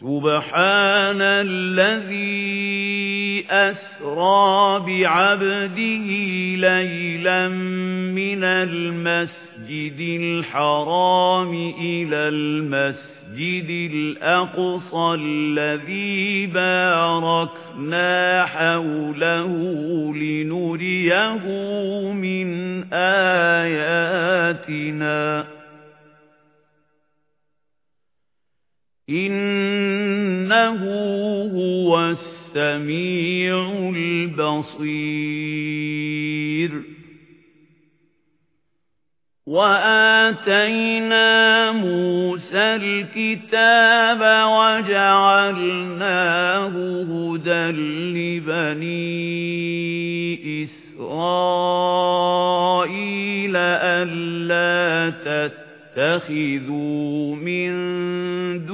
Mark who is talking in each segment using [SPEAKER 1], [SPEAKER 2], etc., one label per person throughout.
[SPEAKER 1] سُبْحَانَ الَّذِي أَسْرَى بِعَبْدِهِ لَيْلًا مِنَ الْمَسْجِدِ الْحَرَامِ إِلَى الْمَسْجِدِ الْأَقْصَى الَّذِي بَارَكْنَا حَوْلَهُ لِنُرِيَهُ مِنْ آيَاتِنَا إِنَّهُ هُوَ السَّمِيعُ الْبَصِيرُ وَآتَيْنَا مُوسَى الْكِتَابَ وَجَعَلْنَاهُ هُدًى لِبَنِي إِسْرَائِيلَ أَلَّا تَتَّخِذُوا مِن دُونِي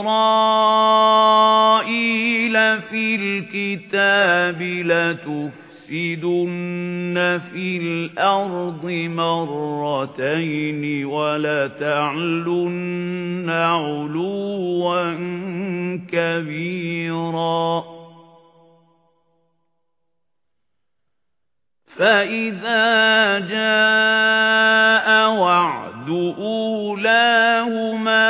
[SPEAKER 1] إِسْرَائِيلَ فِي الْكِتَابِ لَتُفْسِدُنَّ فِي الْأَرْضِ مَرَّتَيْنِ وَلَتَعْلُنَّ عُلُوًّا كَبِيرًا. فَإِذَا جَاءَ وَعْدُ أُولَاهُمَا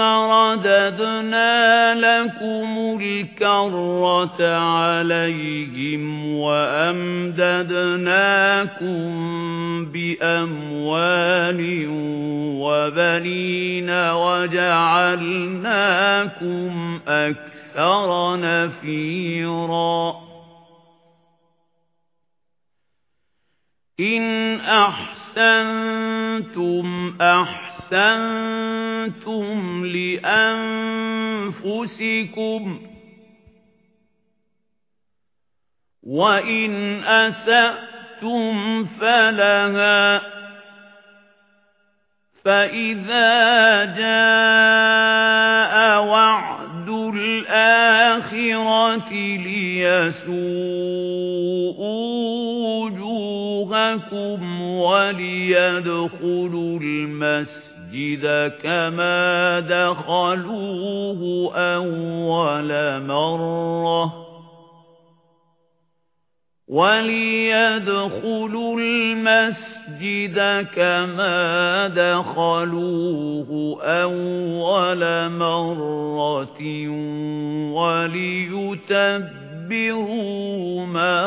[SPEAKER 1] رَدَدْنَا لَكُمُ الْكَرَّةَ عَلَيْهِمْ وَأَمْدَدْنَاكُمْ بِأَمْوَالٍ وَبَنِينَ وَجَعَلْنَاكُمْ أَكْثَرَ نَفِيرًا إِنْ أَحْسَنْتُمْ أَحْسَنْتُمْ لِأَنفُسِكُمْ وَإِنْ أَسَأْتُمْ فَلَهَا فَإِذَا جَاءَ وَعْدُ الْآخِرَةِ لِيَسُوءُوا وُجُوهَكُمْ وَلِيَدْخُلُوا الْمَسْجِدَ كَمَا دَخَلُوهُ أَوَّلَ مَرَّةٍ وَلِيَدْخُلُوا الْمَسْجِدَ كَمَا دَخَلُوهُ أَوَّلَ مَرَّةٍ وَلِيُتَبِّرُوا مَا